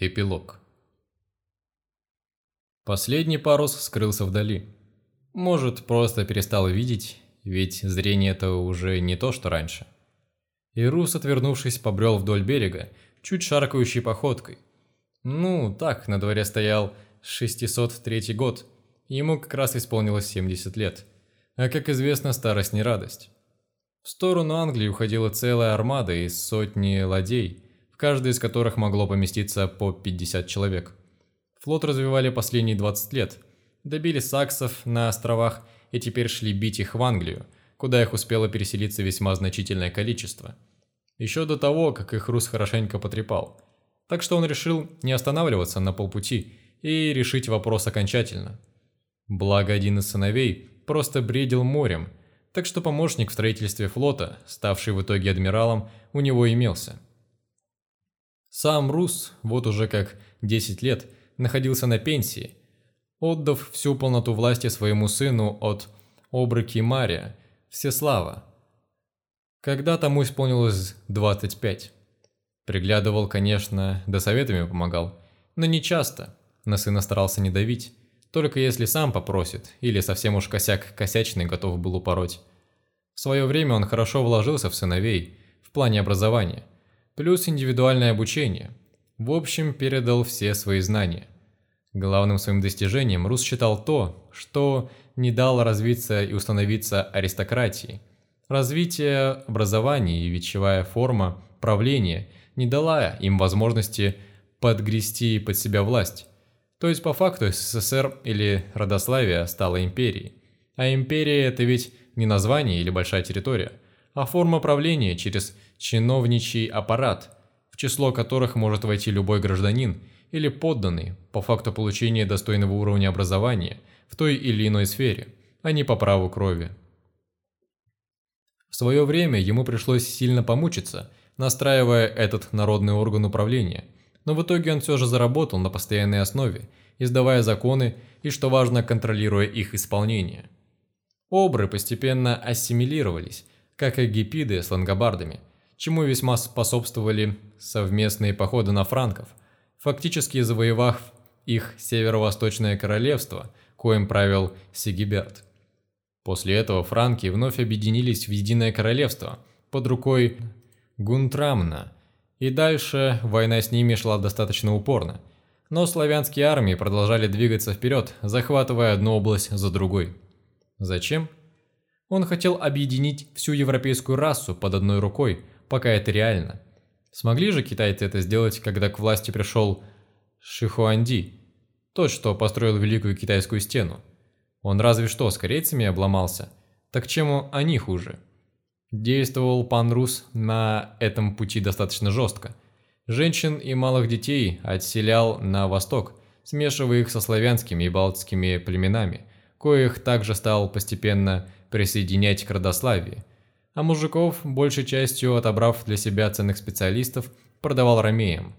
Эпилог. Последний парус скрылся вдали. Может, просто перестал видеть, ведь зрение это уже не то, что раньше. И Рус, отвернувшись, побрел вдоль берега, чуть шаркающей походкой. Ну, так, на дворе стоял 603 год, ему как раз исполнилось 70 лет. А как известно, старость не радость. В сторону Англии уходила целая армада из сотни ладей – каждой из которых могло поместиться по 50 человек. Флот развивали последние 20 лет, добили саксов на островах и теперь шли бить их в Англию, куда их успело переселиться весьма значительное количество. Еще до того, как их Рус хорошенько потрепал. Так что он решил не останавливаться на полпути и решить вопрос окончательно. Благо один из сыновей просто бредил морем, так что помощник в строительстве флота, ставший в итоге адмиралом, у него имелся – сам Рус, вот уже как 10 лет, находился на пенсии, отдав всю полноту власти своему сыну от Обрыки Мария, Всеслава. Когда тому исполнилось 25. Приглядывал, конечно, да советами помогал, но не часто, на сына старался не давить, только если сам попросит, или совсем уж косяк косячный готов был упороть. В свое время он хорошо вложился в сыновей, в плане образования – плюс индивидуальное обучение. В общем, передал все свои знания. Главным своим достижением Рус считал то, что не дало развиться и установиться аристократии. Развитие образования и вечевая форма правления не дала им возможности подгрести под себя власть. То есть по факту СССР или Родославия стала империей. А империя – это ведь не название или большая территория, а форма правления через чиновничий аппарат, в число которых может войти любой гражданин или подданный по факту получения достойного уровня образования в той или иной сфере, а не по праву крови. В свое время ему пришлось сильно помучиться, настраивая этот народный орган управления, но в итоге он все же заработал на постоянной основе, издавая законы и, что важно, контролируя их исполнение. Обры постепенно ассимилировались, как и гипиды с лангобардами, чему весьма способствовали совместные походы на франков, фактически завоевав их северо-восточное королевство, коим правил Сигиберт. После этого франки вновь объединились в единое королевство под рукой Гунтрамна, и дальше война с ними шла достаточно упорно. Но славянские армии продолжали двигаться вперед, захватывая одну область за другой. Зачем? Он хотел объединить всю европейскую расу под одной рукой, пока это реально. Смогли же китайцы это сделать, когда к власти пришел Шихуанди, тот, что построил Великую Китайскую стену? Он разве что с корейцами обломался. Так чему они хуже? Действовал пан Рус на этом пути достаточно жестко. Женщин и малых детей отселял на восток, смешивая их со славянскими и балтскими племенами, коих также стал постепенно присоединять к родославии – а мужиков, большей частью отобрав для себя ценных специалистов, продавал ромеям.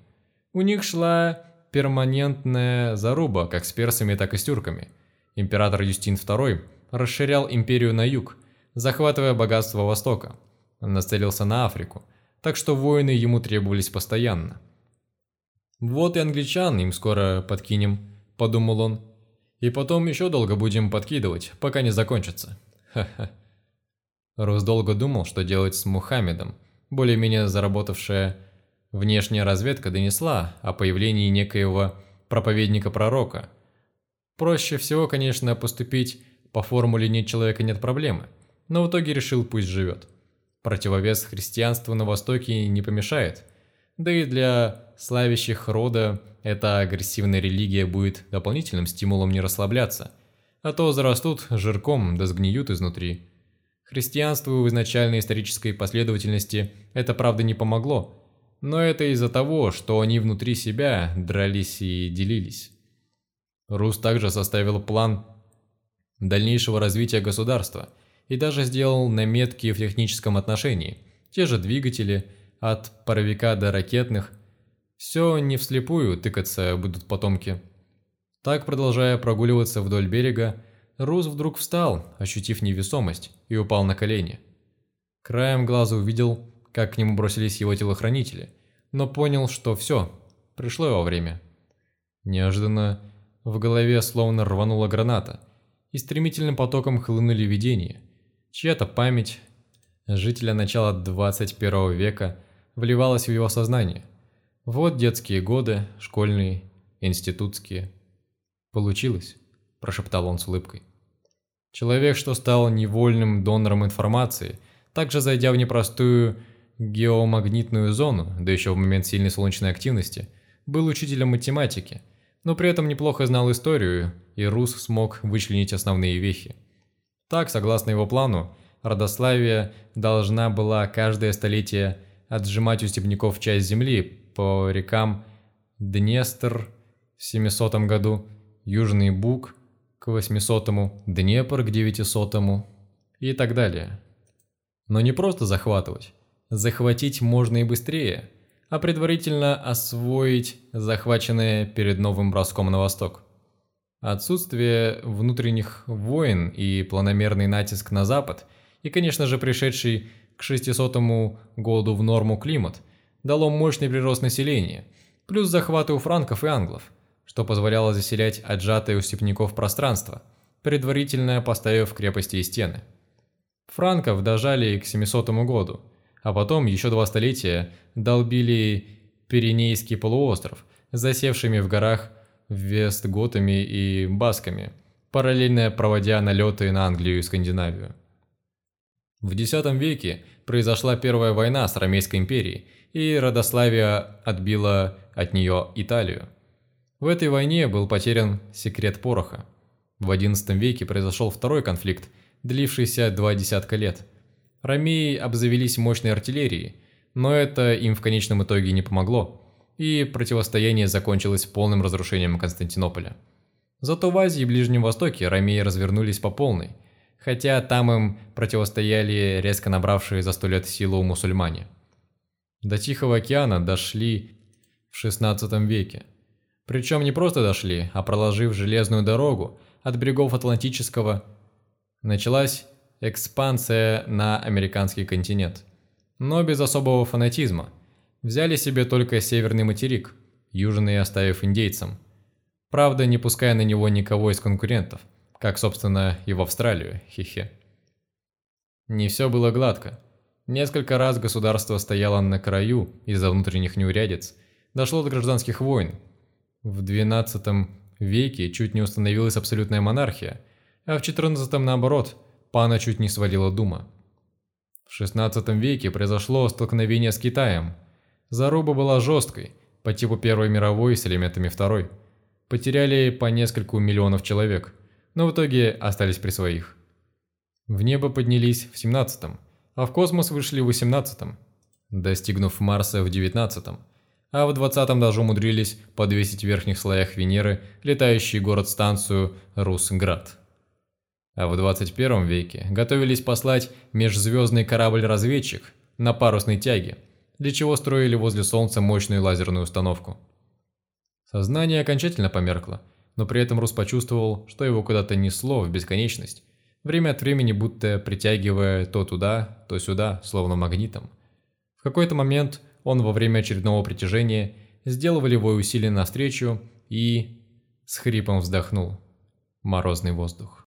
У них шла перманентная заруба как с персами, так и с тюрками. Император Юстин II расширял империю на юг, захватывая богатство Востока. Он нацелился на Африку, так что воины ему требовались постоянно. «Вот и англичан им скоро подкинем», – подумал он. «И потом еще долго будем подкидывать, пока не закончится. Ха-ха». Рус долго думал, что делать с Мухаммедом. Более-менее заработавшая внешняя разведка донесла о появлении некоего проповедника-пророка. Проще всего, конечно, поступить по формуле «нет человека, нет проблемы», но в итоге решил пусть живет. Противовес христианству на Востоке не помешает, да и для славящих рода эта агрессивная религия будет дополнительным стимулом не расслабляться, а то зарастут жирком да сгниют изнутри. Христианству в изначальной исторической последовательности это правда не помогло, но это из-за того, что они внутри себя дрались и делились. Рус также составил план дальнейшего развития государства и даже сделал наметки в техническом отношении, те же двигатели, от паровика до ракетных. Все не вслепую тыкаться будут потомки. Так, продолжая прогуливаться вдоль берега, Рус вдруг встал, ощутив невесомость, и упал на колени. Краем глаза увидел, как к нему бросились его телохранители, но понял, что все, пришло его время. Неожиданно в голове словно рванула граната, и стремительным потоком хлынули видения. Чья-то память жителя начала 21 века вливалась в его сознание. Вот детские годы, школьные, институтские. «Получилось», – прошептал он с улыбкой. Человек, что стал невольным донором информации, также зайдя в непростую геомагнитную зону, да еще в момент сильной солнечной активности, был учителем математики, но при этом неплохо знал историю, и Рус смог вычленить основные вехи. Так, согласно его плану, Родославия должна была каждое столетие отжимать у степняков часть земли по рекам Днестр в 700 году, Южный Буг к 800, Днепр к 900 и так далее. Но не просто захватывать. Захватить можно и быстрее, а предварительно освоить захваченное перед новым броском на восток. Отсутствие внутренних войн и планомерный натиск на запад, и, конечно же, пришедший к 600 году в норму климат, дало мощный прирост населения, плюс захваты у франков и англов, что позволяло заселять отжатое у степняков пространство, предварительно поставив крепости и стены. Франков дожали к 700 году, а потом еще два столетия долбили Пиренейский полуостров, засевшими в горах вестготами и басками, параллельно проводя налеты на Англию и Скандинавию. В X веке произошла Первая война с Ромейской империей, и Родославия отбила от нее Италию. В этой войне был потерян секрет пороха. В XI веке произошел второй конфликт, длившийся два десятка лет. Ромеи обзавелись мощной артиллерией, но это им в конечном итоге не помогло, и противостояние закончилось полным разрушением Константинополя. Зато в Азии и Ближнем Востоке ромеи развернулись по полной, хотя там им противостояли резко набравшие за сто лет силу мусульмане. До Тихого океана дошли в XVI веке. Причем не просто дошли, а проложив железную дорогу от берегов Атлантического, началась экспансия на американский континент. Но без особого фанатизма – Взяли себе только северный материк, южный оставив индейцам. Правда, не пуская на него никого из конкурентов, как, собственно, и в Австралию, хе-хе. Не все было гладко. Несколько раз государство стояло на краю из-за внутренних неурядиц, дошло до гражданских войн. В XII веке чуть не установилась абсолютная монархия, а в XIV наоборот, пана чуть не свалила дума. В XVI веке произошло столкновение с Китаем – Заруба была жесткой, по типу Первой мировой с элементами Второй. Потеряли по нескольку миллионов человек, но в итоге остались при своих. В небо поднялись в 17-м, а в космос вышли в 18-м, достигнув Марса в 19-м, а в 20-м даже умудрились подвесить в верхних слоях Венеры летающий город-станцию Русград. А в 21 веке готовились послать межзвездный корабль-разведчик на парусной тяге – для чего строили возле Солнца мощную лазерную установку. Сознание окончательно померкло, но при этом Рус почувствовал, что его куда-то несло в бесконечность, время от времени будто притягивая то туда, то сюда, словно магнитом. В какой-то момент он во время очередного притяжения сделал волевое усилие навстречу и... с хрипом вздохнул. Морозный воздух.